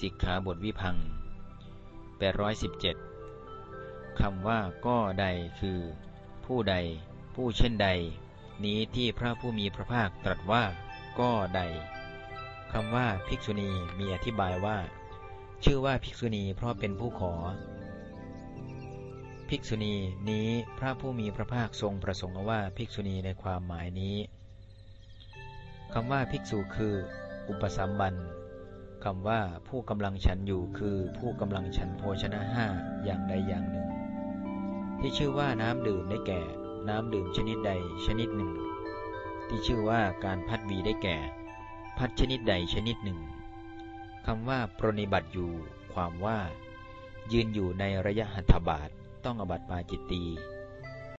สิกขาบทวิพัง817 คำว่าก็ใดคือ ผู้ใด ผู้เช่นใด นี้ที่พระผู้มีพระภาคตรัสว่า ก็ใดคำว่าภิกษุณีมีอธิบายว่า ชื่อว่าภิกษุณีเพราะเป็นผู้ขอ ภิกษุณีนี้พระผู้มีพระภาคทรงประสงค์ว่าภิกษุณีในความหมายนี้คำว่าภิกษุคือ อุปสัมบัน คำว่าผู้กำลังฉันอยู่คือผู้กำลังฉันโภชนะห้าอย่างใดอย่างหนึ่ง ที่ชื่อว่าน้ำดื่มได้แก่ น้ำดื่มชนิดใดชนิดหนึ่ง ที่ชื่อว่าการพัดวีได้แก่ พัดชนิดใดชนิดหนึ่งคำว่าปรนิบัติอยู่ ความว่า ยืนอยู่ในระยะหัตถบาทต้องอบัติปาจิตตี